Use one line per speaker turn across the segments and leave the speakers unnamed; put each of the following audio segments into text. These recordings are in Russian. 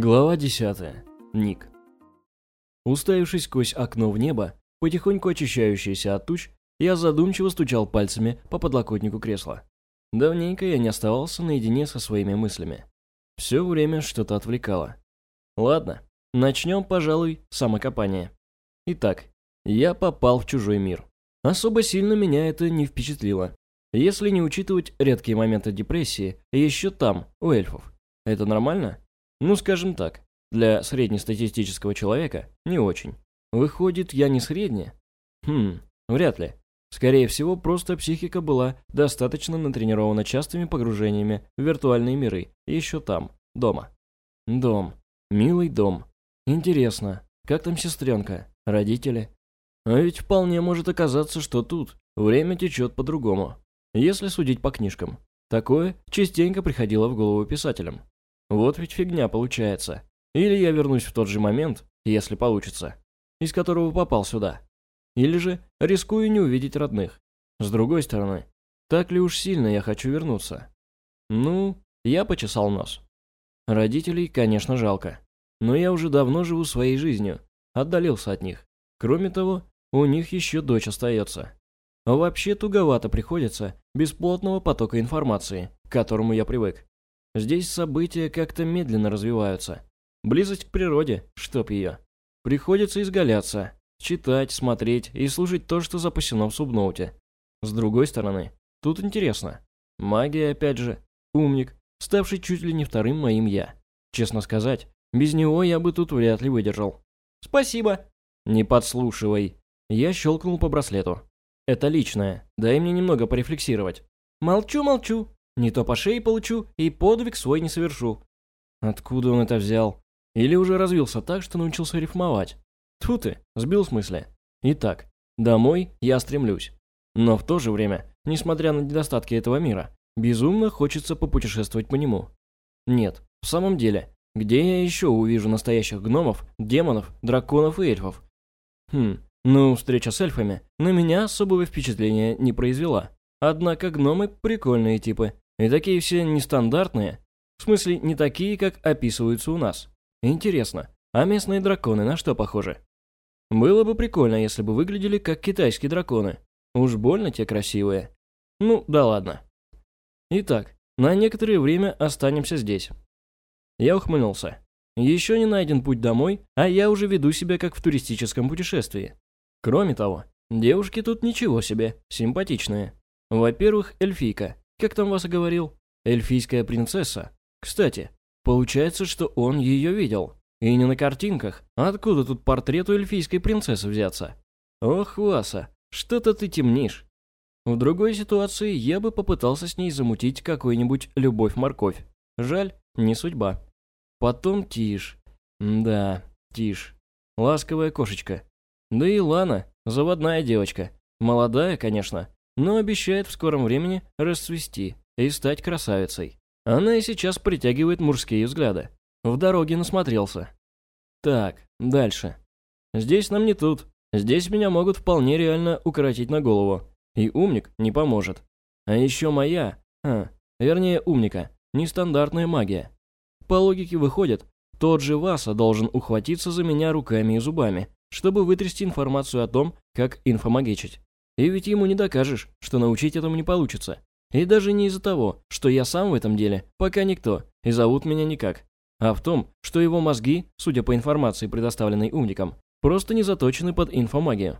Глава 10. Ник. Уставившись сквозь окно в небо, потихоньку очищающееся от туч, я задумчиво стучал пальцами по подлокотнику кресла. Давненько я не оставался наедине со своими мыслями. Все время что-то отвлекало. Ладно, начнем, пожалуй, с самокопания. Итак, я попал в чужой мир. Особо сильно меня это не впечатлило. Если не учитывать редкие моменты депрессии, еще там, у эльфов. Это нормально? Ну, скажем так, для среднестатистического человека не очень. Выходит, я не средняя? Хм, вряд ли. Скорее всего, просто психика была достаточно натренирована частыми погружениями в виртуальные миры, еще там, дома. Дом. Милый дом. Интересно, как там сестренка, родители? А ведь вполне может оказаться, что тут время течет по-другому, если судить по книжкам. Такое частенько приходило в голову писателям. Вот ведь фигня получается. Или я вернусь в тот же момент, если получится, из которого попал сюда. Или же рискую не увидеть родных. С другой стороны, так ли уж сильно я хочу вернуться? Ну, я почесал нос. Родителей, конечно, жалко. Но я уже давно живу своей жизнью, отдалился от них. Кроме того, у них еще дочь остается. Вообще туговато приходится без плотного потока информации, к которому я привык. Здесь события как-то медленно развиваются. Близость к природе, чтоб ее. Приходится изгаляться, читать, смотреть и слушать то, что запасено в субноуте. С другой стороны, тут интересно. Магия, опять же, умник, ставший чуть ли не вторым моим я. Честно сказать, без него я бы тут вряд ли выдержал. «Спасибо!» «Не подслушивай!» Я щелкнул по браслету. «Это личное, дай мне немного порефлексировать». «Молчу, молчу!» Не то по шее получу и подвиг свой не совершу. Откуда он это взял? Или уже развился так, что научился рифмовать? Тьфу ты, сбил в смысле. Итак, домой я стремлюсь. Но в то же время, несмотря на недостатки этого мира, безумно хочется попутешествовать по нему. Нет, в самом деле, где я еще увижу настоящих гномов, демонов, драконов и эльфов? Хм, ну, встреча с эльфами на меня особого впечатления не произвела. Однако гномы прикольные типы, и такие все нестандартные. В смысле, не такие, как описываются у нас. Интересно, а местные драконы на что похожи? Было бы прикольно, если бы выглядели как китайские драконы. Уж больно те красивые. Ну, да ладно. Итак, на некоторое время останемся здесь. Я ухмыльнулся. Еще не найден путь домой, а я уже веду себя как в туристическом путешествии. Кроме того, девушки тут ничего себе, симпатичные. Во-первых, эльфийка, как там вас говорил? Эльфийская принцесса. Кстати, получается, что он ее видел. И не на картинках. Откуда тут портрет у эльфийской принцессы взяться? Ох, Васа, что-то ты темнишь. В другой ситуации я бы попытался с ней замутить какой-нибудь любовь-морковь. Жаль, не судьба. Потом Тиш. Да, Тиш. Ласковая кошечка. Да и Лана, заводная девочка. Молодая, конечно, но обещает в скором времени расцвести и стать красавицей. Она и сейчас притягивает мужские взгляды. В дороге насмотрелся. Так, дальше. Здесь нам не тут. Здесь меня могут вполне реально укоротить на голову. И умник не поможет. А еще моя, а, вернее умника, нестандартная магия. По логике выходит, тот же Васа должен ухватиться за меня руками и зубами, чтобы вытрясти информацию о том, как инфомагичить. И ведь ему не докажешь, что научить этому не получится. И даже не из-за того, что я сам в этом деле пока никто, и зовут меня никак, а в том, что его мозги, судя по информации, предоставленной умникам, просто не заточены под инфомагию.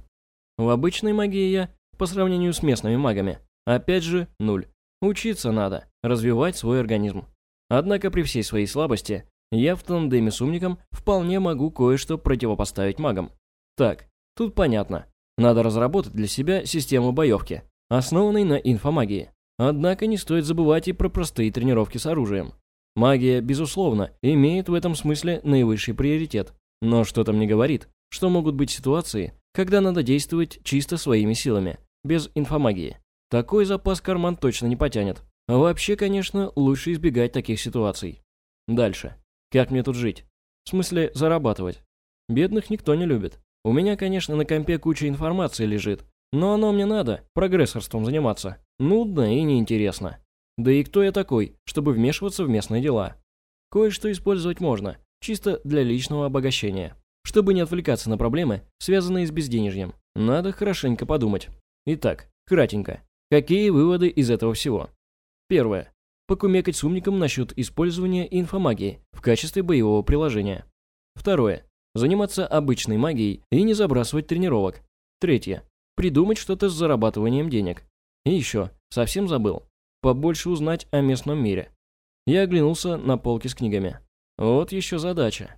В обычной магии я, по сравнению с местными магами, опять же, нуль. Учиться надо, развивать свой организм. Однако при всей своей слабости, я в тандеме с умником вполне могу кое-что противопоставить магам. Так, тут понятно, надо разработать для себя систему боевки, основанной на инфомагии. Однако не стоит забывать и про простые тренировки с оружием. Магия, безусловно, имеет в этом смысле наивысший приоритет. Но что-то мне говорит, что могут быть ситуации, когда надо действовать чисто своими силами, без инфомагии. Такой запас карман точно не потянет. Вообще, конечно, лучше избегать таких ситуаций. Дальше. Как мне тут жить? В смысле, зарабатывать? Бедных никто не любит. У меня, конечно, на компе куча информации лежит, но оно мне надо, прогрессорством заниматься. Нудно и неинтересно. Да и кто я такой, чтобы вмешиваться в местные дела? Кое-что использовать можно, чисто для личного обогащения. Чтобы не отвлекаться на проблемы, связанные с безденежьем, надо хорошенько подумать. Итак, кратенько. Какие выводы из этого всего? Первое. Покумекать с умником насчет использования инфомагии в качестве боевого приложения. Второе. Заниматься обычной магией и не забрасывать тренировок. Третье. Придумать что-то с зарабатыванием денег. И еще, совсем забыл. Побольше узнать о местном мире. Я оглянулся на полки с книгами. Вот еще задача.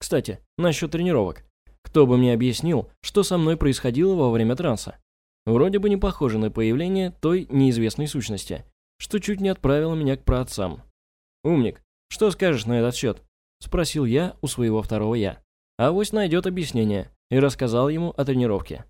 Кстати, насчет тренировок. Кто бы мне объяснил, что со мной происходило во время транса? Вроде бы не похоже на появление той неизвестной сущности, что чуть не отправило меня к праотцам. «Умник, что скажешь на этот счет?» – спросил я у своего второго «я». Авось найдет объяснение, и рассказал ему о тренировке.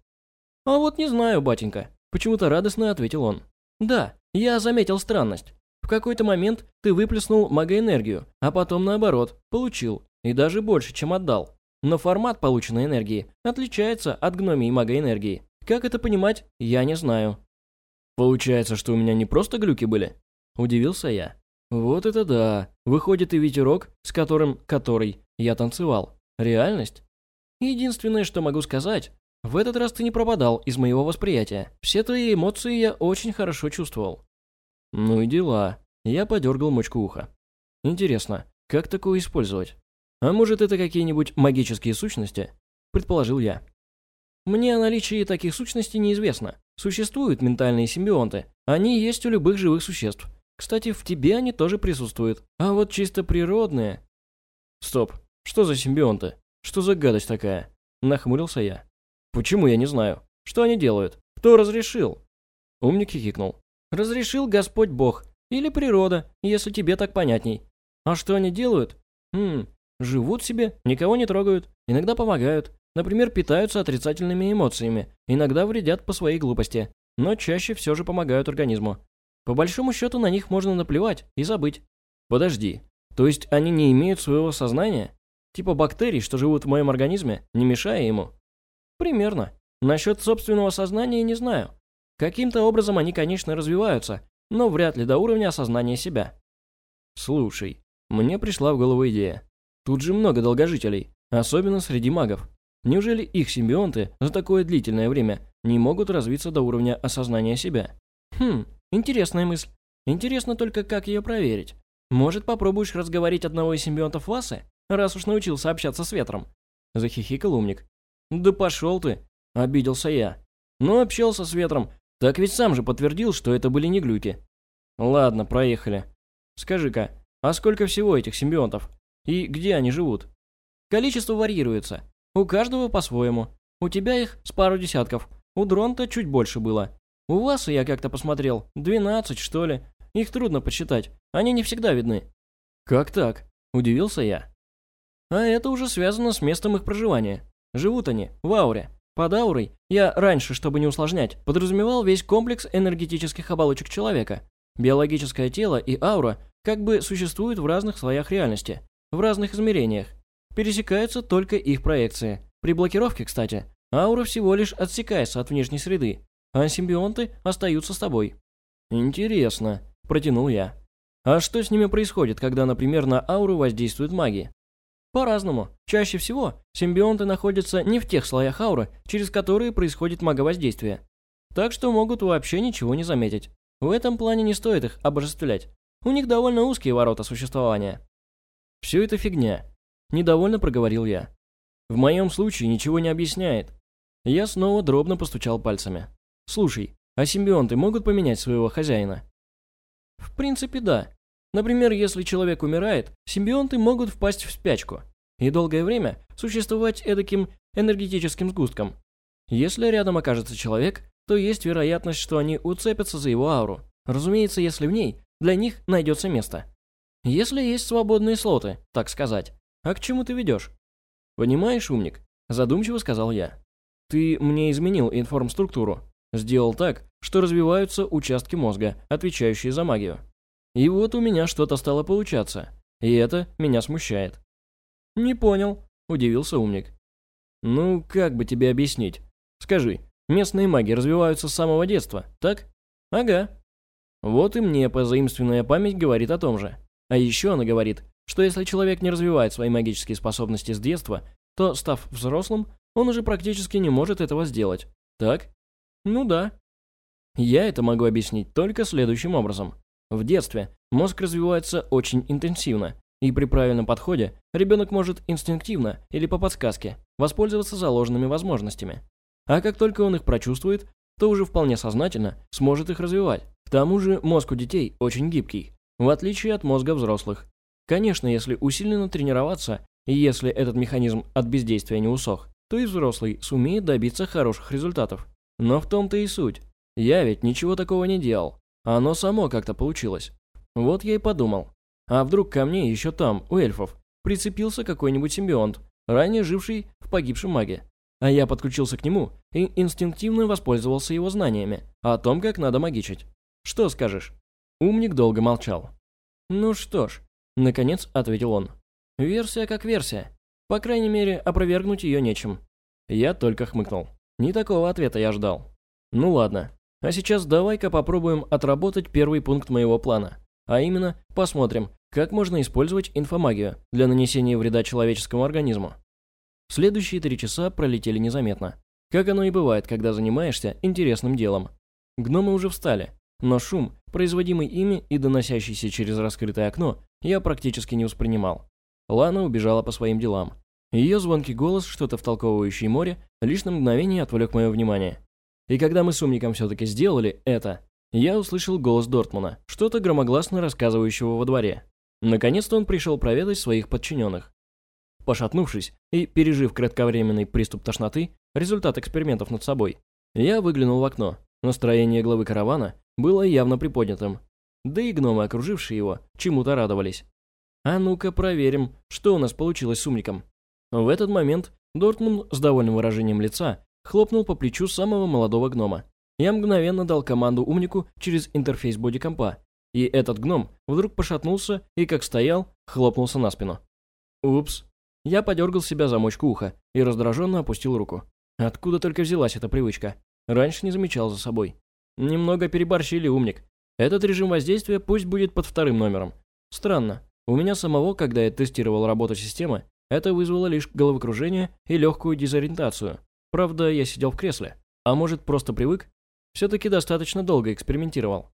«А вот не знаю, батенька», – почему-то радостно ответил он. «Да, я заметил странность. В какой-то момент ты выплеснул магоэнергию, а потом наоборот, получил, и даже больше, чем отдал. Но формат полученной энергии отличается от гномии магоэнергии. Как это понимать, я не знаю. Получается, что у меня не просто глюки были? Удивился я. Вот это да. Выходит и ветерок, с которым, который я танцевал. Реальность? Единственное, что могу сказать, в этот раз ты не пропадал из моего восприятия. Все твои эмоции я очень хорошо чувствовал. Ну и дела. Я подергал мочку уха. Интересно, как такое использовать? А может это какие-нибудь магические сущности? Предположил я. Мне о наличии таких сущностей неизвестно. Существуют ментальные симбионты. Они есть у любых живых существ. Кстати, в тебе они тоже присутствуют. А вот чисто природные... Стоп. Что за симбионты? Что за гадость такая? Нахмурился я. Почему я не знаю? Что они делают? Кто разрешил? Умник хихикнул. Разрешил Господь Бог. Или природа, если тебе так понятней. А что они делают? Хм, живут себе, никого не трогают, иногда помогают. Например, питаются отрицательными эмоциями, иногда вредят по своей глупости, но чаще все же помогают организму. По большому счету на них можно наплевать и забыть. Подожди, то есть они не имеют своего сознания? Типа бактерий, что живут в моем организме, не мешая ему? Примерно. Насчет собственного сознания не знаю. Каким-то образом они, конечно, развиваются, но вряд ли до уровня осознания себя. Слушай, мне пришла в голову идея. Тут же много долгожителей, особенно среди магов. Неужели их симбионты за такое длительное время не могут развиться до уровня осознания себя? Хм, интересная мысль. Интересно только, как ее проверить. Может, попробуешь разговорить одного из симбионтов Васы, раз уж научился общаться с ветром? Захихикал умник. Да пошел ты, обиделся я. Ну, общался с ветром, так ведь сам же подтвердил, что это были не глюки. Ладно, проехали. Скажи-ка, а сколько всего этих симбионтов? И где они живут? Количество варьируется. У каждого по-своему. У тебя их с пару десятков. У Дронта чуть больше было. У вас, я как-то посмотрел, 12, что ли. Их трудно подсчитать. Они не всегда видны. Как так? Удивился я. А это уже связано с местом их проживания. Живут они в ауре. Под аурой я раньше, чтобы не усложнять, подразумевал весь комплекс энергетических оболочек человека. Биологическое тело и аура как бы существуют в разных слоях реальности, в разных измерениях. Пересекаются только их проекции. При блокировке, кстати, аура всего лишь отсекается от внешней среды, а симбионты остаются с тобой. «Интересно», – протянул я. «А что с ними происходит, когда, например, на ауру воздействует магия?» По-разному. Чаще всего симбионты находятся не в тех слоях ауры, через которые происходит маговоздействие. Так что могут вообще ничего не заметить. В этом плане не стоит их обожествлять. У них довольно узкие ворота существования. Все это фигня. Недовольно проговорил я. В моем случае ничего не объясняет. Я снова дробно постучал пальцами. Слушай, а симбионты могут поменять своего хозяина? В принципе, да. Например, если человек умирает, симбионты могут впасть в спячку и долгое время существовать эдаким энергетическим сгустком. Если рядом окажется человек, то есть вероятность, что они уцепятся за его ауру. Разумеется, если в ней для них найдется место. Если есть свободные слоты, так сказать. А к чему ты ведешь? Понимаешь, умник, задумчиво сказал я. Ты мне изменил информструктуру. Сделал так, что развиваются участки мозга, отвечающие за магию. И вот у меня что-то стало получаться. И это меня смущает. «Не понял», – удивился умник. «Ну, как бы тебе объяснить? Скажи, местные маги развиваются с самого детства, так?» «Ага». Вот и мне позаимственная память говорит о том же. А еще она говорит, что если человек не развивает свои магические способности с детства, то, став взрослым, он уже практически не может этого сделать. Так? Ну да. Я это могу объяснить только следующим образом. В детстве мозг развивается очень интенсивно, и при правильном подходе ребенок может инстинктивно или по подсказке воспользоваться заложенными возможностями. А как только он их прочувствует, то уже вполне сознательно сможет их развивать. К тому же мозг у детей очень гибкий, в отличие от мозга взрослых. Конечно, если усиленно тренироваться, и если этот механизм от бездействия не усох, то и взрослый сумеет добиться хороших результатов. Но в том-то и суть. Я ведь ничего такого не делал. Оно само как-то получилось. Вот я и подумал. А вдруг ко мне еще там, у эльфов, прицепился какой-нибудь симбионт, ранее живший в погибшем маге. А я подключился к нему и инстинктивно воспользовался его знаниями о том, как надо магичить. Что скажешь? Умник долго молчал. Ну что ж, наконец ответил он. Версия как версия. По крайней мере, опровергнуть ее нечем. Я только хмыкнул. Не такого ответа я ждал. Ну ладно. А сейчас давай-ка попробуем отработать первый пункт моего плана. А именно, посмотрим, как можно использовать инфомагию для нанесения вреда человеческому организму. Следующие три часа пролетели незаметно. Как оно и бывает, когда занимаешься интересным делом. Гномы уже встали, но шум, производимый ими и доносящийся через раскрытое окно, я практически не воспринимал. Лана убежала по своим делам. Ее звонкий голос, что-то втолковывающий море, лишь на мгновение отвлек мое внимание. И когда мы с умником все-таки сделали это, я услышал голос Дортмана, что-то громогласно рассказывающего во дворе. Наконец-то он пришел проведать своих подчиненных. Пошатнувшись и пережив кратковременный приступ тошноты, результат экспериментов над собой, я выглянул в окно. Настроение главы каравана было явно приподнятым. Да и гномы, окружившие его, чему-то радовались. А ну-ка проверим, что у нас получилось с умником. В этот момент Дортмунд с довольным выражением лица хлопнул по плечу самого молодого гнома. Я мгновенно дал команду умнику через интерфейс бодикомпа, и этот гном вдруг пошатнулся и, как стоял, хлопнулся на спину. Упс, я подергал себя за мочку уха и раздраженно опустил руку. Откуда только взялась эта привычка? Раньше не замечал за собой. Немного переборщили, умник. Этот режим воздействия пусть будет под вторым номером. Странно. У меня самого, когда я тестировал работу системы, это вызвало лишь головокружение и легкую дезориентацию. Правда, я сидел в кресле. А может, просто привык? Все-таки достаточно долго экспериментировал.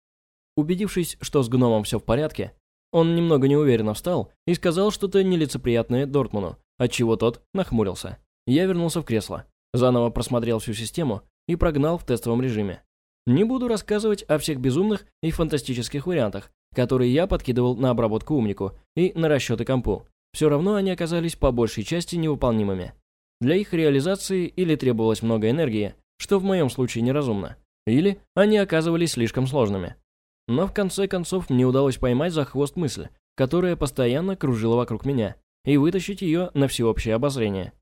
Убедившись, что с гномом все в порядке, он немного неуверенно встал и сказал что-то нелицеприятное Дортману, отчего тот нахмурился. Я вернулся в кресло, заново просмотрел всю систему и прогнал в тестовом режиме. Не буду рассказывать о всех безумных и фантастических вариантах, которые я подкидывал на обработку умнику и на расчеты компу. Все равно они оказались по большей части невыполнимыми. Для их реализации или требовалось много энергии, что в моем случае неразумно, или они оказывались слишком сложными. Но в конце концов мне удалось поймать за хвост мысль, которая постоянно кружила вокруг меня, и вытащить ее на всеобщее обозрение.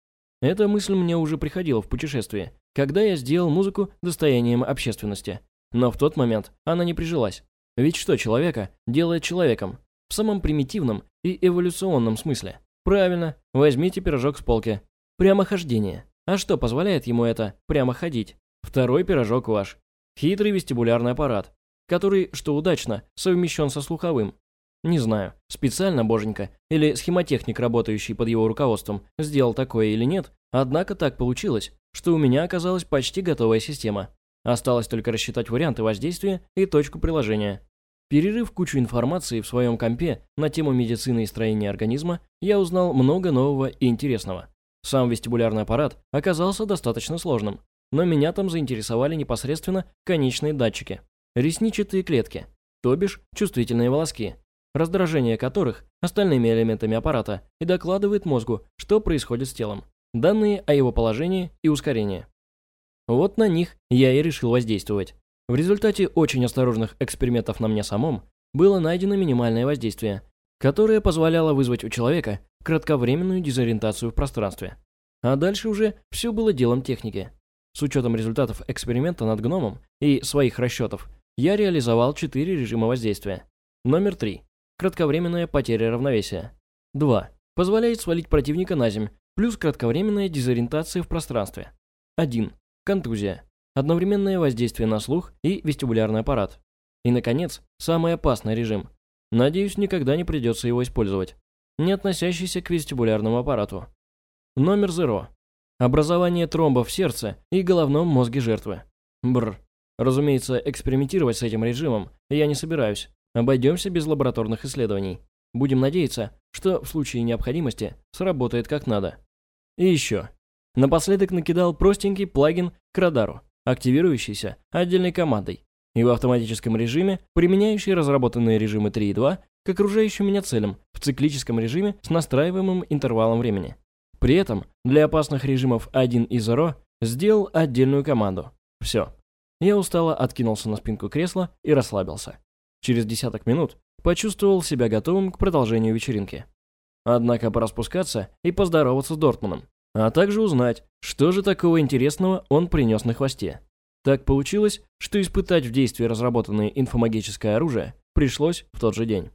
Эта мысль мне уже приходила в путешествии, когда я сделал музыку достоянием общественности. Но в тот момент она не прижилась. Ведь что человека делает человеком? В самом примитивном и эволюционном смысле. Правильно, возьмите пирожок с полки. Прямохождение. А что позволяет ему это прямо ходить? Второй пирожок ваш. Хитрый вестибулярный аппарат, который, что удачно, совмещен со слуховым. Не знаю, специально боженька или схемотехник, работающий под его руководством, сделал такое или нет, однако так получилось, что у меня оказалась почти готовая система. Осталось только рассчитать варианты воздействия и точку приложения. Перерыв кучу информации в своем компе на тему медицины и строения организма, я узнал много нового и интересного. Сам вестибулярный аппарат оказался достаточно сложным, но меня там заинтересовали непосредственно конечные датчики. Ресничатые клетки, то бишь чувствительные волоски, раздражение которых остальными элементами аппарата и докладывает мозгу, что происходит с телом, данные о его положении и ускорении. Вот на них я и решил воздействовать. В результате очень осторожных экспериментов на мне самом было найдено минимальное воздействие, которое позволяло вызвать у человека кратковременную дезориентацию в пространстве. А дальше уже все было делом техники. С учетом результатов эксперимента над гномом и своих расчетов, я реализовал 4 режима воздействия. Номер 3. Кратковременная потеря равновесия. 2. Позволяет свалить противника на земь, плюс кратковременная дезориентация в пространстве. 1. Контузия. Одновременное воздействие на слух и вестибулярный аппарат. И, наконец, самый опасный режим. Надеюсь, никогда не придется его использовать. не относящийся к вестибулярному аппарату. Номер зеро. Образование тромбов в сердце и головном мозге жертвы. Бр. Разумеется, экспериментировать с этим режимом я не собираюсь. Обойдемся без лабораторных исследований. Будем надеяться, что в случае необходимости сработает как надо. И еще. Напоследок накидал простенький плагин к радару, активирующийся отдельной командой, и в автоматическом режиме, применяющий разработанные режимы 3 и 2 к окружающим меня целям в циклическом режиме с настраиваемым интервалом времени. При этом для опасных режимов 1 и 0 сделал отдельную команду. Все. Я устало откинулся на спинку кресла и расслабился. Через десяток минут почувствовал себя готовым к продолжению вечеринки. Однако пора спускаться и поздороваться с Дортманом, а также узнать, что же такого интересного он принес на хвосте. Так получилось, что испытать в действии разработанное инфомагическое оружие пришлось в тот же день.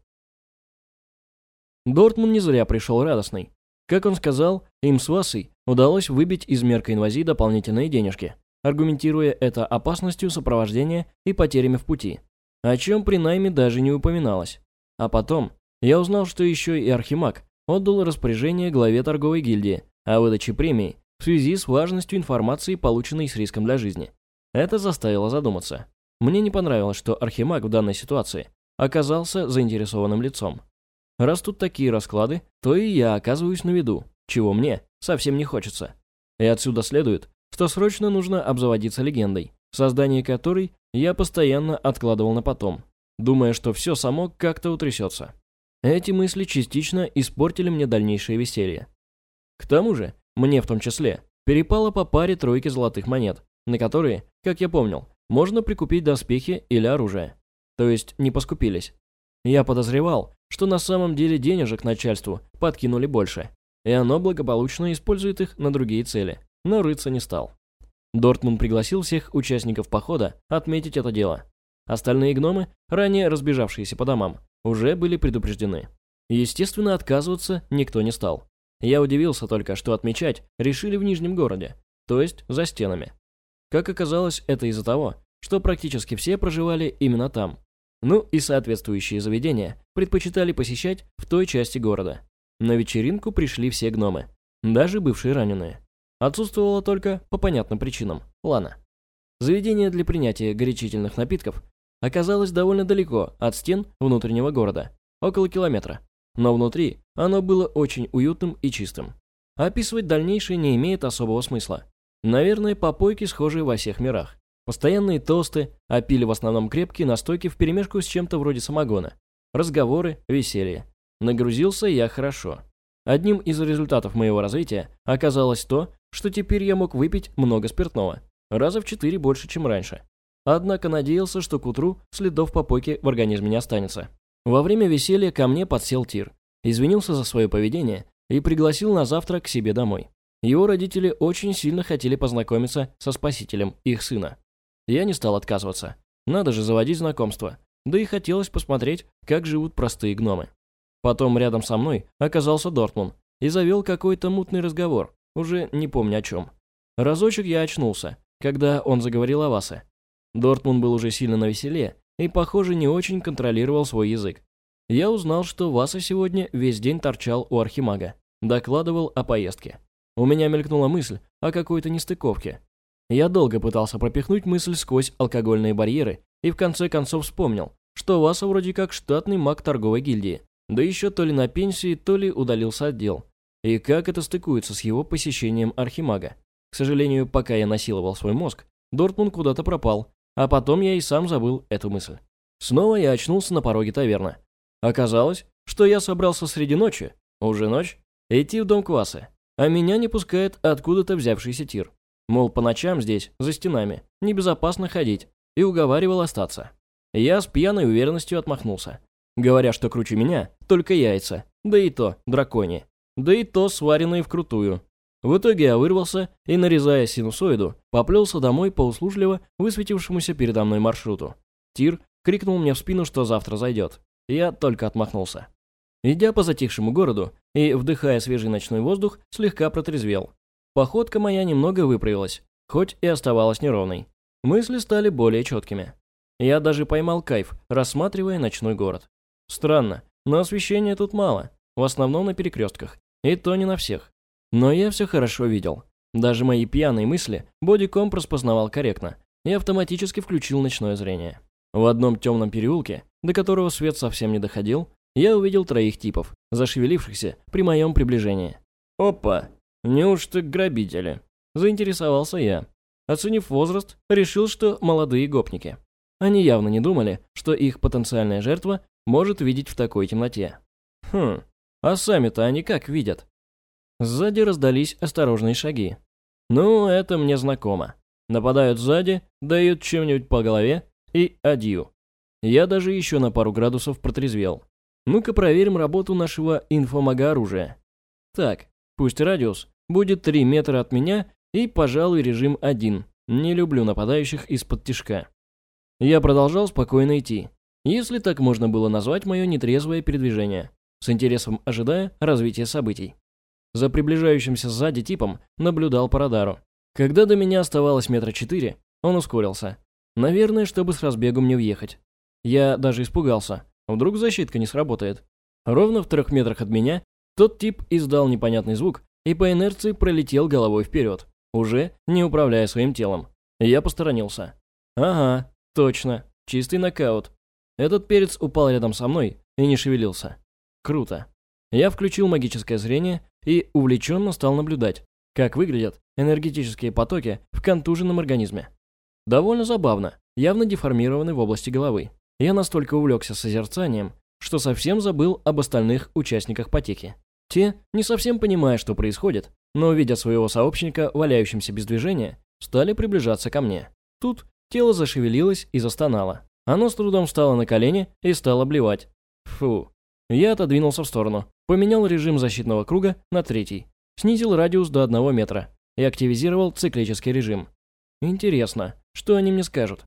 Дортман не зря пришел радостный. Как он сказал, им с Васой удалось выбить из мерка инвазии дополнительные денежки, аргументируя это опасностью сопровождения и потерями в пути, о чем при найме даже не упоминалось. А потом я узнал, что еще и Архимаг отдал распоряжение главе торговой гильдии о выдаче премии в связи с важностью информации, полученной с риском для жизни. Это заставило задуматься. Мне не понравилось, что Архимаг в данной ситуации оказался заинтересованным лицом. Раз тут такие расклады, то и я оказываюсь на виду, чего мне совсем не хочется. И отсюда следует, что срочно нужно обзаводиться легендой, создание которой я постоянно откладывал на потом, думая, что все само как-то утрясется. Эти мысли частично испортили мне дальнейшее веселье. К тому же, мне в том числе, перепало по паре тройки золотых монет, на которые, как я помнил, можно прикупить доспехи или оружие. То есть не поскупились. Я подозревал, что на самом деле денежек начальству подкинули больше, и оно благополучно использует их на другие цели, но рыться не стал. Дортмунд пригласил всех участников похода отметить это дело. Остальные гномы, ранее разбежавшиеся по домам, уже были предупреждены. Естественно, отказываться никто не стал. Я удивился только, что отмечать решили в Нижнем городе, то есть за стенами. Как оказалось, это из-за того, что практически все проживали именно там. Ну и соответствующие заведения предпочитали посещать в той части города. На вечеринку пришли все гномы, даже бывшие раненые. Отсутствовала только по понятным причинам Лана. Заведение для принятия горячительных напитков оказалось довольно далеко от стен внутреннего города, около километра. Но внутри оно было очень уютным и чистым. Описывать дальнейшее не имеет особого смысла. Наверное, попойки схожие во всех мирах. Постоянные тосты, а пили в основном крепкие настойки вперемешку с чем-то вроде самогона. Разговоры, веселье. Нагрузился я хорошо. Одним из результатов моего развития оказалось то, что теперь я мог выпить много спиртного. Раза в четыре больше, чем раньше. Однако надеялся, что к утру следов попойки в организме не останется. Во время веселья ко мне подсел Тир. Извинился за свое поведение и пригласил на завтрак к себе домой. Его родители очень сильно хотели познакомиться со спасителем их сына. Я не стал отказываться. Надо же заводить знакомство. Да и хотелось посмотреть, как живут простые гномы. Потом рядом со мной оказался Дортмун и завел какой-то мутный разговор, уже не помню о чем. Разочек я очнулся, когда он заговорил о Васе. Дортмун был уже сильно навеселе и, похоже, не очень контролировал свой язык. Я узнал, что Васа сегодня весь день торчал у архимага, докладывал о поездке. У меня мелькнула мысль о какой-то нестыковке. Я долго пытался пропихнуть мысль сквозь алкогольные барьеры и в конце концов вспомнил, что Васа вроде как штатный маг торговой гильдии, да еще то ли на пенсии, то ли удалился от дел. И как это стыкуется с его посещением архимага? К сожалению, пока я насиловал свой мозг, Дортмунд куда-то пропал, а потом я и сам забыл эту мысль. Снова я очнулся на пороге таверны. Оказалось, что я собрался среди ночи, уже ночь, идти в дом Квасы, а меня не пускает откуда-то взявшийся тир. Мол, по ночам здесь, за стенами, небезопасно ходить, и уговаривал остаться. Я с пьяной уверенностью отмахнулся, говоря, что круче меня только яйца, да и то дракони, да и то сваренные вкрутую. В итоге я вырвался и, нарезая синусоиду, поплелся домой по услужливо высветившемуся передо мной маршруту. Тир крикнул мне в спину, что завтра зайдет. Я только отмахнулся. Идя по затихшему городу и вдыхая свежий ночной воздух, слегка протрезвел. Походка моя немного выправилась, хоть и оставалась неровной. Мысли стали более четкими. Я даже поймал кайф, рассматривая ночной город. Странно, но освещения тут мало. в основном на перекрестках, и то не на всех. Но я все хорошо видел. Даже мои пьяные мысли бодикомп распознавал корректно и автоматически включил ночное зрение. В одном темном переулке, до которого свет совсем не доходил, я увидел троих типов, зашевелившихся при моем приближении. «Опа! Неужто грабители?» Заинтересовался я. Оценив возраст, решил, что молодые гопники. Они явно не думали, что их потенциальная жертва может видеть в такой темноте. Хм, а сами-то они как видят? Сзади раздались осторожные шаги. Ну, это мне знакомо. Нападают сзади, дают чем-нибудь по голове и адью. Я даже еще на пару градусов протрезвел. Ну-ка проверим работу нашего инфомага оружия. Так, пусть радиус будет 3 метра от меня и, пожалуй, режим 1. Не люблю нападающих из-под тишка. Я продолжал спокойно идти, если так можно было назвать мое нетрезвое передвижение, с интересом ожидая развития событий. За приближающимся сзади типом наблюдал по радару. Когда до меня оставалось метра четыре, он ускорился. Наверное, чтобы с разбегу мне въехать. Я даже испугался. Вдруг защитка не сработает. Ровно в трех метрах от меня тот тип издал непонятный звук и по инерции пролетел головой вперед, уже не управляя своим телом. Я посторонился. Ага, точно, чистый нокаут. Этот перец упал рядом со мной и не шевелился. Круто. Я включил магическое зрение и увлеченно стал наблюдать, как выглядят энергетические потоки в контуженном организме. Довольно забавно, явно деформированы в области головы. Я настолько увлекся созерцанием, что совсем забыл об остальных участниках потеки. Те, не совсем понимая, что происходит, но видя своего сообщника, валяющимся без движения, стали приближаться ко мне. Тут тело зашевелилось и застонало. Оно с трудом встало на колени и стало блевать. Фу. Я отодвинулся в сторону, поменял режим защитного круга на третий, снизил радиус до одного метра и активизировал циклический режим. Интересно, что они мне скажут?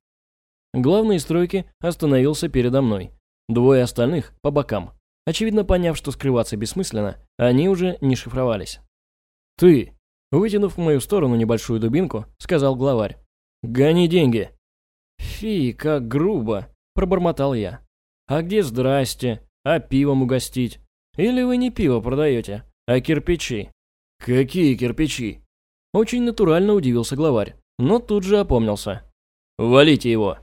Главный из стройки остановился передо мной. Двое остальных по бокам. Очевидно, поняв, что скрываться бессмысленно, они уже не шифровались. «Ты!» Вытянув в мою сторону небольшую дубинку, сказал главарь. «Гони деньги!» «Фи, как грубо!» – пробормотал я. «А где здрасте? А пивом угостить? Или вы не пиво продаете, а кирпичи?» «Какие кирпичи?» Очень натурально удивился главарь, но тут же опомнился. «Валите его!»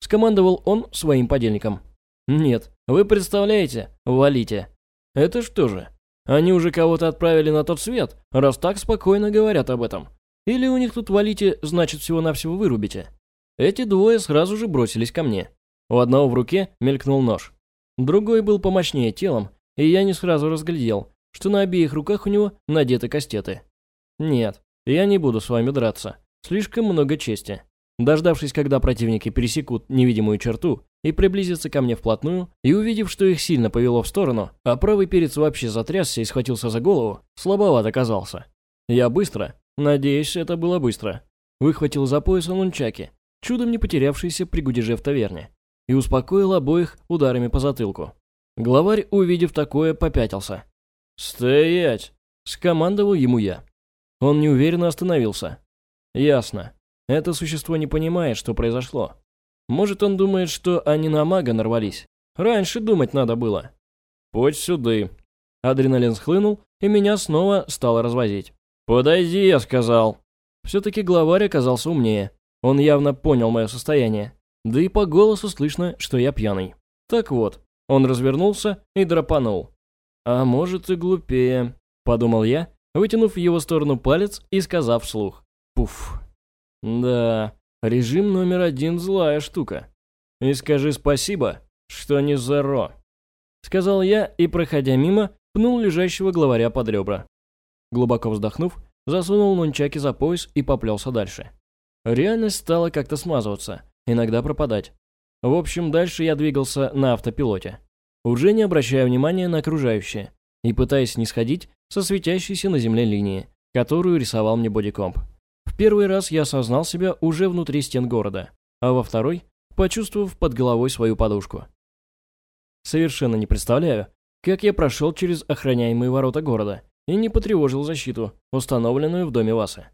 Скомандовал он своим подельникам. «Нет, вы представляете, валите. Это что же? Они уже кого-то отправили на тот свет, раз так спокойно говорят об этом. Или у них тут валите, значит всего-навсего вырубите?» Эти двое сразу же бросились ко мне. У одного в руке мелькнул нож. Другой был помощнее телом, и я не сразу разглядел, что на обеих руках у него надеты кастеты. Нет, я не буду с вами драться. Слишком много чести. Дождавшись, когда противники пересекут невидимую черту и приблизятся ко мне вплотную, и увидев, что их сильно повело в сторону, а правый перец вообще затрясся и схватился за голову, слабоват оказался. Я быстро, надеюсь, это было быстро, выхватил за пояса нунчаки чудом не потерявшийся при гудеже в таверне, и успокоил обоих ударами по затылку. Главарь, увидев такое, попятился. «Стоять!» — скомандовал ему я. Он неуверенно остановился. «Ясно. Это существо не понимает, что произошло. Может, он думает, что они на мага нарвались. Раньше думать надо было. Подь сюды». Адреналин схлынул, и меня снова стало развозить. «Подойди», — я сказал. Все-таки главарь оказался умнее. Он явно понял мое состояние. Да и по голосу слышно, что я пьяный. Так вот, он развернулся и драпанул. «А может и глупее», — подумал я, вытянув в его сторону палец и сказав вслух. «Пуф». «Да, режим номер один злая штука. И скажи спасибо, что не Зеро», — сказал я и, проходя мимо, пнул лежащего главаря под ребра. Глубоко вздохнув, засунул нунчаки за пояс и поплелся дальше. Реальность стала как-то смазываться, иногда пропадать. В общем, дальше я двигался на автопилоте, уже не обращая внимания на окружающее и пытаясь не сходить со светящейся на земле линии, которую рисовал мне бодикомп. Первый раз я осознал себя уже внутри стен города, а во второй – почувствовав под головой свою подушку. Совершенно не представляю, как я прошел через охраняемые ворота города и не потревожил защиту, установленную в доме Васы.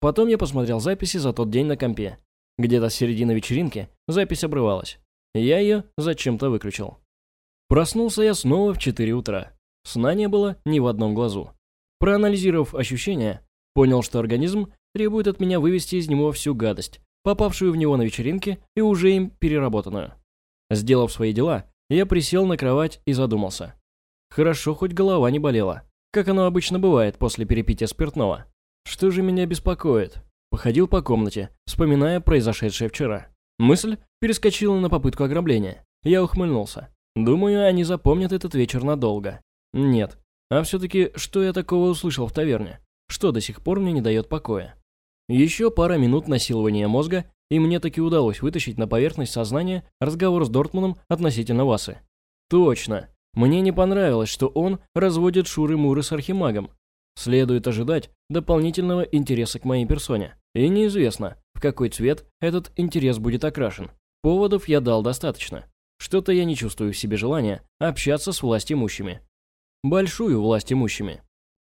Потом я посмотрел записи за тот день на компе. Где-то с середины вечеринки запись обрывалась. Я ее зачем-то выключил. Проснулся я снова в 4 утра. Сна не было ни в одном глазу. Проанализировав ощущения, понял, что организм требует от меня вывести из него всю гадость, попавшую в него на вечеринке и уже им переработанную. Сделав свои дела, я присел на кровать и задумался. Хорошо, хоть голова не болела, как оно обычно бывает после перепития спиртного. Что же меня беспокоит? Походил по комнате, вспоминая произошедшее вчера. Мысль перескочила на попытку ограбления. Я ухмыльнулся. Думаю, они запомнят этот вечер надолго. Нет. А все-таки, что я такого услышал в таверне? Что до сих пор мне не дает покоя? Еще пара минут насилования мозга, и мне таки удалось вытащить на поверхность сознания разговор с Дортманом относительно Васы. Точно. Мне не понравилось, что он разводит шуры-муры с архимагом. Следует ожидать дополнительного интереса к моей персоне. И неизвестно, в какой цвет этот интерес будет окрашен. Поводов я дал достаточно. Что-то я не чувствую в себе желания общаться с властимущими. Большую властимущими.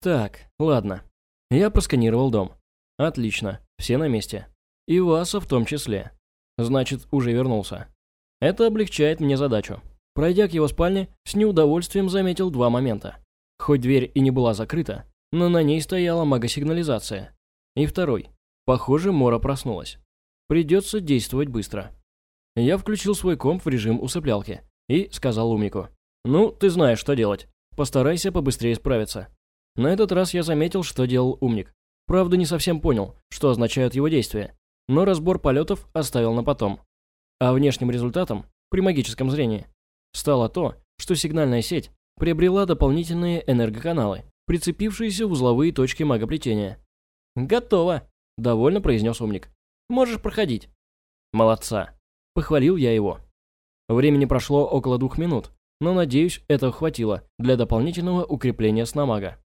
Так, ладно. Я просканировал дом. Отлично, все на месте. И Васа в том числе. Значит, уже вернулся. Это облегчает мне задачу. Пройдя к его спальне, с неудовольствием заметил два момента. Хоть дверь и не была закрыта, но на ней стояла магосигнализация. И второй. Похоже, Мора проснулась. Придется действовать быстро. Я включил свой комп в режим усыплялки и сказал умнику. «Ну, ты знаешь, что делать. Постарайся побыстрее справиться». На этот раз я заметил, что делал умник. Правда, не совсем понял, что означают его действия, но разбор полетов оставил на потом. А внешним результатом, при магическом зрении, стало то, что сигнальная сеть приобрела дополнительные энергоканалы, прицепившиеся в узловые точки магоплетения. «Готово», — довольно произнес умник. «Можешь проходить». «Молодца», — похвалил я его. Времени прошло около двух минут, но, надеюсь, этого хватило для дополнительного укрепления сна мага.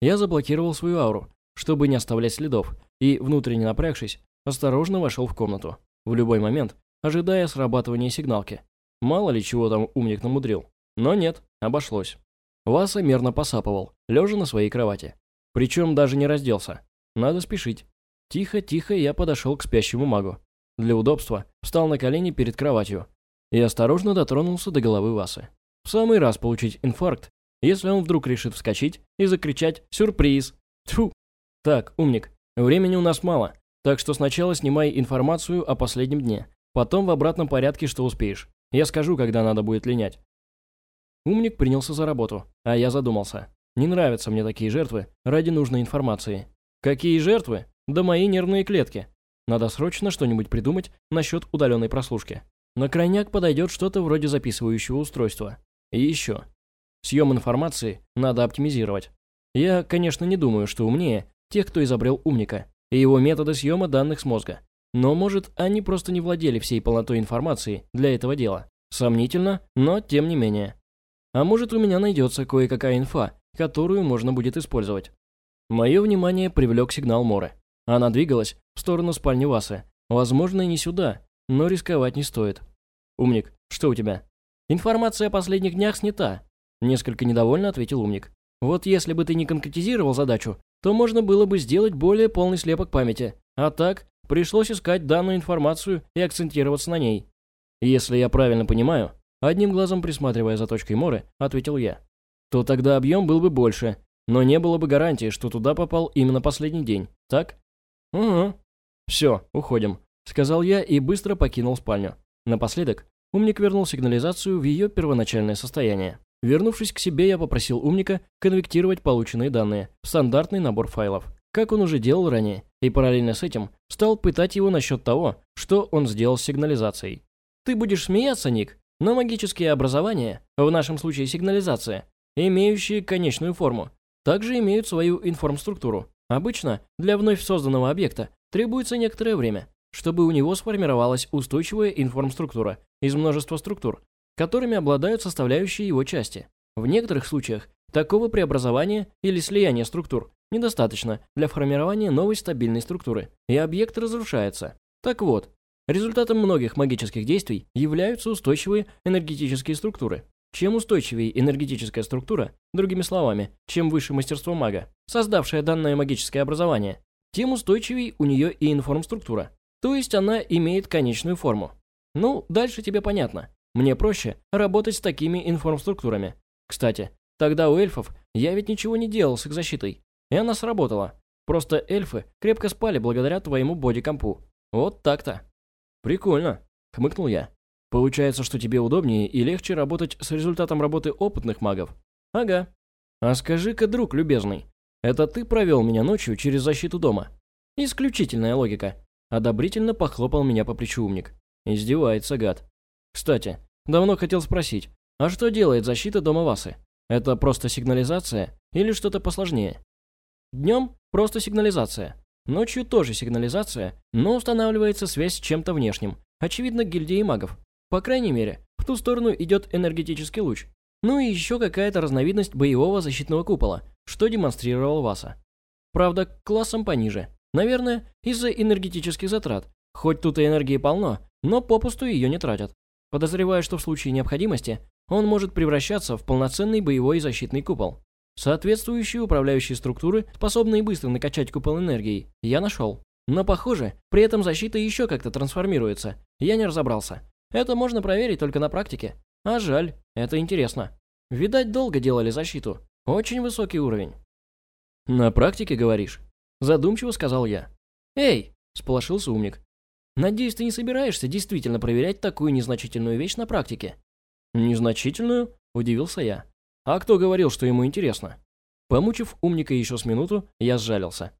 Я заблокировал свою ауру, чтобы не оставлять следов, и, внутренне напрягшись, осторожно вошел в комнату, в любой момент, ожидая срабатывания сигналки. Мало ли чего там умник намудрил. Но нет, обошлось. Васа мерно посапывал, лежа на своей кровати. Причем даже не разделся. Надо спешить. Тихо-тихо я подошел к спящему магу. Для удобства встал на колени перед кроватью и осторожно дотронулся до головы Васы. В самый раз получить инфаркт, если он вдруг решит вскочить и закричать «Сюрприз!» Тьфу! Так, умник, времени у нас мало, так что сначала снимай информацию о последнем дне, потом в обратном порядке, что успеешь. Я скажу, когда надо будет линять. Умник принялся за работу, а я задумался. Не нравятся мне такие жертвы ради нужной информации. Какие жертвы? Да мои нервные клетки. Надо срочно что-нибудь придумать насчет удаленной прослушки. На крайняк подойдет что-то вроде записывающего устройства. И еще. Съем информации надо оптимизировать. Я, конечно, не думаю, что умнее тех, кто изобрел умника и его методы съема данных с мозга. Но, может, они просто не владели всей полнотой информации для этого дела. Сомнительно, но тем не менее. А может, у меня найдется кое-какая инфа, которую можно будет использовать. Мое внимание привлек сигнал Моры. Она двигалась в сторону спальни Васы. Возможно, и не сюда, но рисковать не стоит. «Умник, что у тебя?» «Информация о последних днях снята», — несколько недовольно ответил умник. «Вот если бы ты не конкретизировал задачу, то можно было бы сделать более полный слепок памяти. А так, пришлось искать данную информацию и акцентироваться на ней. Если я правильно понимаю, Одним глазом присматривая за точкой Моры, ответил я. То тогда объем был бы больше, но не было бы гарантии, что туда попал именно последний день, так? Угу. Все, уходим, сказал я и быстро покинул спальню. Напоследок, умник вернул сигнализацию в ее первоначальное состояние. Вернувшись к себе, я попросил умника конвектировать полученные данные в стандартный набор файлов, как он уже делал ранее, и параллельно с этим стал пытать его насчет того, что он сделал с сигнализацией. «Ты будешь смеяться, Ник?» Но магические образования, в нашем случае сигнализация, имеющие конечную форму, также имеют свою информструктуру. Обычно для вновь созданного объекта требуется некоторое время, чтобы у него сформировалась устойчивая информструктура из множества структур, которыми обладают составляющие его части. В некоторых случаях такого преобразования или слияния структур недостаточно для формирования новой стабильной структуры, и объект разрушается. Так вот, Результатом многих магических действий являются устойчивые энергетические структуры. Чем устойчивее энергетическая структура, другими словами, чем выше мастерство мага, создавшее данное магическое образование, тем устойчивее у нее и информструктура. То есть она имеет конечную форму. Ну, дальше тебе понятно. Мне проще работать с такими информструктурами. Кстати, Тогда у эльфов я ведь ничего не делал с их защитой, и она сработала. Просто эльфы крепко спали благодаря твоему бодикомпу. Вот так-то. Прикольно, хмыкнул я. Получается, что тебе удобнее и легче работать с результатом работы опытных магов. Ага. А скажи-ка, друг любезный, это ты провел меня ночью через защиту дома? Исключительная логика. Одобрительно похлопал меня по плечу умник. Издевается гад. Кстати, давно хотел спросить, а что делает защита дома Васы? Это просто сигнализация или что-то посложнее? Днем просто сигнализация. Ночью тоже сигнализация, но устанавливается связь с чем-то внешним, очевидно, гильдией магов. По крайней мере, в ту сторону идет энергетический луч. Ну и еще какая-то разновидность боевого защитного купола, что демонстрировал Васа. Правда, классом пониже. Наверное, из-за энергетических затрат. Хоть тут и энергии полно, но попусту ее не тратят. Подозреваю, что в случае необходимости он может превращаться в полноценный боевой защитный купол. Соответствующие управляющие структуры, способные быстро накачать купол энергией, я нашел. Но похоже, при этом защита еще как-то трансформируется. Я не разобрался. Это можно проверить только на практике. А жаль, это интересно. Видать, долго делали защиту. Очень высокий уровень. На практике, говоришь? Задумчиво сказал я. Эй, сполошился умник. Надеюсь, ты не собираешься действительно проверять такую незначительную вещь на практике? Незначительную? Удивился я. А кто говорил, что ему интересно? Помучив умника еще с минуту, я сжалился.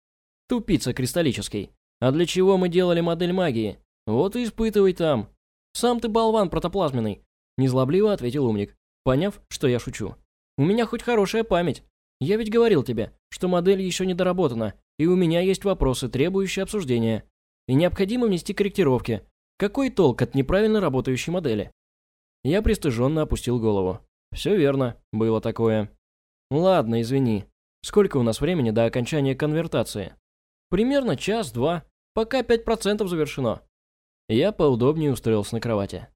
Тупица кристаллический. А для чего мы делали модель магии? Вот и испытывай там. Сам ты болван протоплазменный. Незлобливо ответил умник, поняв, что я шучу. У меня хоть хорошая память. Я ведь говорил тебе, что модель еще не доработана, и у меня есть вопросы, требующие обсуждения. И необходимо внести корректировки. Какой толк от неправильно работающей модели? Я пристыженно опустил голову. Все верно, было такое. Ладно, извини. Сколько у нас времени до окончания конвертации? Примерно час-два, пока 5% завершено. Я поудобнее устроился на кровати.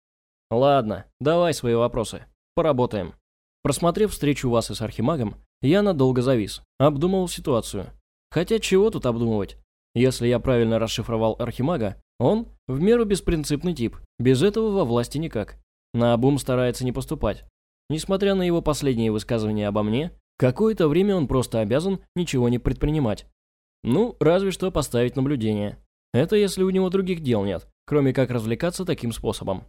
Ладно, давай свои вопросы. Поработаем. Просмотрев встречу вас и с Архимагом, я надолго завис, обдумывал ситуацию. Хотя чего тут обдумывать? Если я правильно расшифровал Архимага, он в меру беспринципный тип, без этого во власти никак. На обум старается не поступать, Несмотря на его последние высказывания обо мне, какое-то время он просто обязан ничего не предпринимать. Ну, разве что поставить наблюдение. Это если у него других дел нет, кроме как развлекаться таким способом.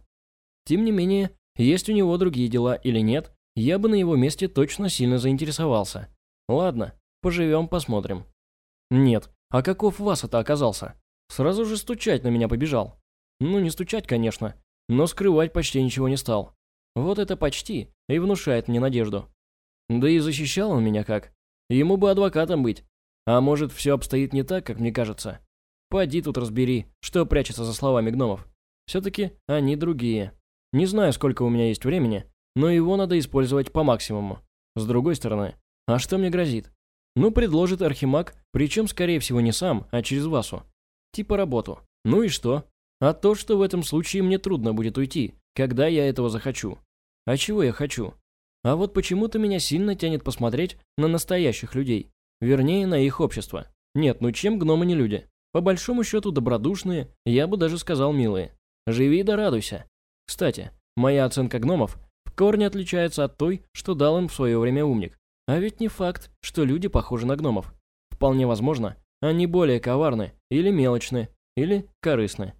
Тем не менее, есть у него другие дела или нет, я бы на его месте точно сильно заинтересовался. Ладно, поживем, посмотрим. Нет, а каков вас это оказался? Сразу же стучать на меня побежал. Ну, не стучать, конечно, но скрывать почти ничего не стал. Вот это почти и внушает мне надежду. Да и защищал он меня как. Ему бы адвокатом быть. А может, все обстоит не так, как мне кажется. Пойди тут разбери, что прячется за словами гномов. Все-таки они другие. Не знаю, сколько у меня есть времени, но его надо использовать по максимуму. С другой стороны, а что мне грозит? Ну, предложит Архимаг, причем, скорее всего, не сам, а через Васу. Типа работу. Ну и что? А то, что в этом случае мне трудно будет уйти, когда я этого захочу. А чего я хочу? А вот почему-то меня сильно тянет посмотреть на настоящих людей. Вернее, на их общество. Нет, ну чем гномы не люди? По большому счету добродушные, я бы даже сказал милые. Живи да радуйся. Кстати, моя оценка гномов в корне отличается от той, что дал им в свое время умник. А ведь не факт, что люди похожи на гномов. Вполне возможно, они более коварны, или мелочны, или корыстны.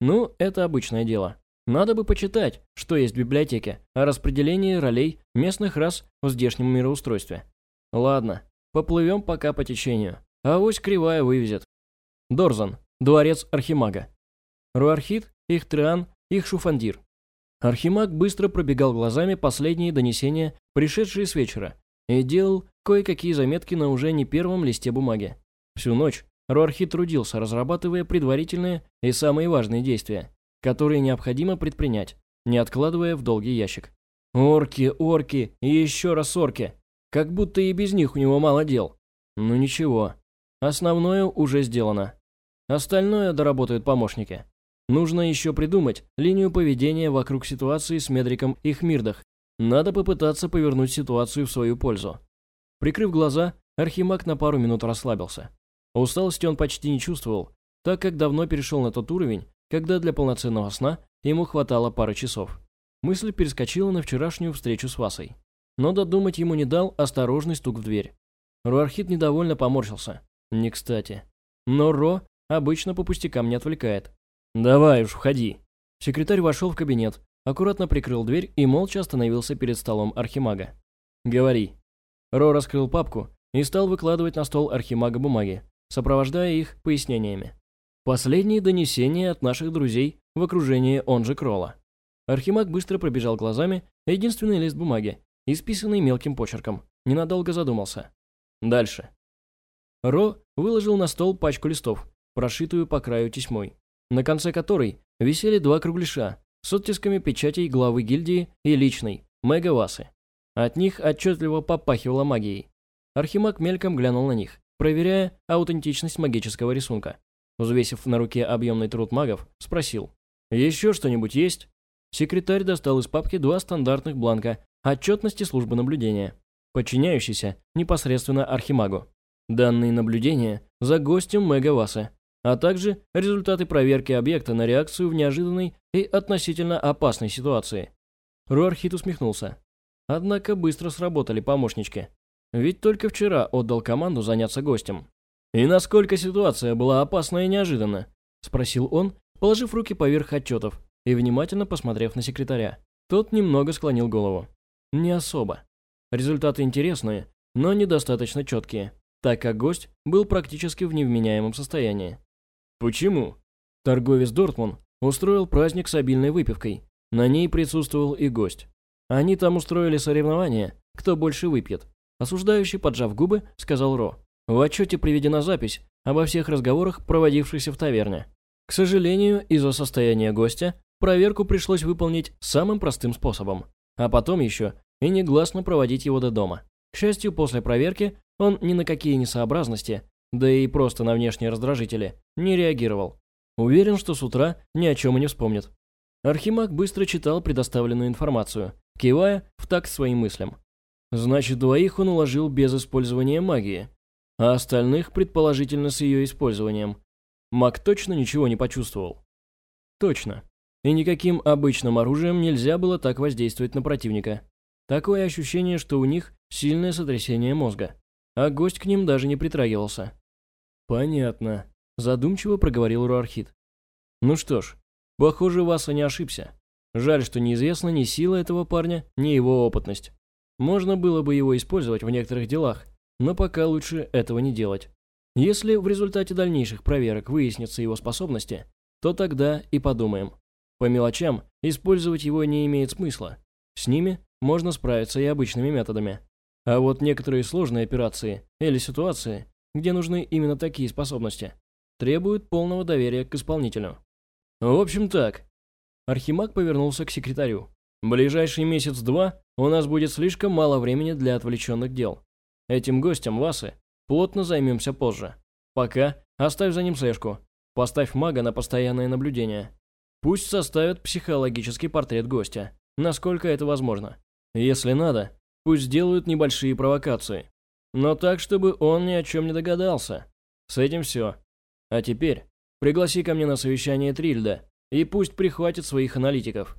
Ну, это обычное дело. Надо бы почитать, что есть в библиотеке о распределении ролей местных рас в здешнем мироустройстве. Ладно, поплывем пока по течению. Авось кривая вывезет. Дорзан, дворец Архимага. Руархит, Ихтриан, Ихшуфандир. Архимаг быстро пробегал глазами последние донесения, пришедшие с вечера, и делал кое-какие заметки на уже не первом листе бумаги. Всю ночь Руархит трудился, разрабатывая предварительные и самые важные действия которые необходимо предпринять, не откладывая в долгий ящик. Орки, орки и еще раз орки. Как будто и без них у него мало дел. Ну ничего. Основное уже сделано. Остальное доработают помощники. Нужно еще придумать линию поведения вокруг ситуации с Медриком и Хмирдах. Надо попытаться повернуть ситуацию в свою пользу. Прикрыв глаза, Архимаг на пару минут расслабился. Усталости он почти не чувствовал, так как давно перешел на тот уровень, когда для полноценного сна ему хватало пары часов. Мысль перескочила на вчерашнюю встречу с Васой. но додумать ему не дал осторожный стук в дверь. Руархит недовольно поморщился. Не кстати. Но Ро обычно по пустякам не отвлекает. «Давай уж, входи». Секретарь вошел в кабинет, аккуратно прикрыл дверь и молча остановился перед столом Архимага. «Говори». Ро раскрыл папку и стал выкладывать на стол Архимага бумаги, сопровождая их пояснениями. Последние донесения от наших друзей в окружении он же Кролла. Архимаг быстро пробежал глазами единственный лист бумаги, исписанный мелким почерком, ненадолго задумался. Дальше. Ро выложил на стол пачку листов, прошитую по краю тесьмой, на конце которой висели два кругляша с оттисками печатей главы гильдии и личной, Мегавасы. От них отчетливо попахивало магией. Архимаг мельком глянул на них, проверяя аутентичность магического рисунка. Взвесив на руке объемный труд магов, спросил. «Еще что-нибудь есть?» Секретарь достал из папки два стандартных бланка отчетности службы наблюдения, подчиняющийся непосредственно Архимагу. Данные наблюдения за гостем Мегаваса, а также результаты проверки объекта на реакцию в неожиданной и относительно опасной ситуации. Руархит усмехнулся. Однако быстро сработали помощнички. Ведь только вчера отдал команду заняться гостем. «И насколько ситуация была опасна и неожиданна?» – спросил он, положив руки поверх отчетов и внимательно посмотрев на секретаря. Тот немного склонил голову. Не особо. Результаты интересные, но недостаточно четкие, так как гость был практически в невменяемом состоянии. Почему? Торговец Дортмун устроил праздник с обильной выпивкой. На ней присутствовал и гость. Они там устроили соревнование, кто больше выпьет. Осуждающий, поджав губы, сказал Ро. В отчете приведена запись обо всех разговорах, проводившихся в таверне. К сожалению, из-за состояния гостя проверку пришлось выполнить самым простым способом, а потом еще и негласно проводить его до дома. К счастью, после проверки он ни на какие несообразности, да и просто на внешние раздражители, не реагировал. Уверен, что с утра ни о чем и не вспомнит. Архимаг быстро читал предоставленную информацию, кивая в такт своим мыслям. Значит, двоих он уложил без использования магии, а остальных, предположительно, с ее использованием. Маг точно ничего не почувствовал. Точно. И никаким обычным оружием нельзя было так воздействовать на противника. Такое ощущение, что у них сильное сотрясение мозга. А гость к ним даже не притрагивался. «Понятно», – задумчиво проговорил Руархит. «Ну что ж, похоже, Васа не ошибся. Жаль, что неизвестна ни сила этого парня, ни его опытность. Можно было бы его использовать в некоторых делах, но пока лучше этого не делать. Если в результате дальнейших проверок выяснятся его способности, то тогда и подумаем. По мелочам использовать его не имеет смысла. С ними можно справиться и обычными методами. А вот некоторые сложные операции или ситуации, где нужны именно такие способности, требуют полного доверия к исполнителю. В общем так. Архимаг повернулся к секретарю. Ближайший месяц-два у нас будет слишком мало времени для отвлеченных дел. Этим гостем Васы плотно займемся позже. Пока оставь за ним слежку. Поставь мага на постоянное наблюдение. Пусть составят психологический портрет гостя, насколько это возможно. Если надо, пусть сделают небольшие провокации. Но так, чтобы он ни о чем не догадался. С этим все. А теперь пригласи ко мне на совещание Трильда, и пусть прихватит своих аналитиков.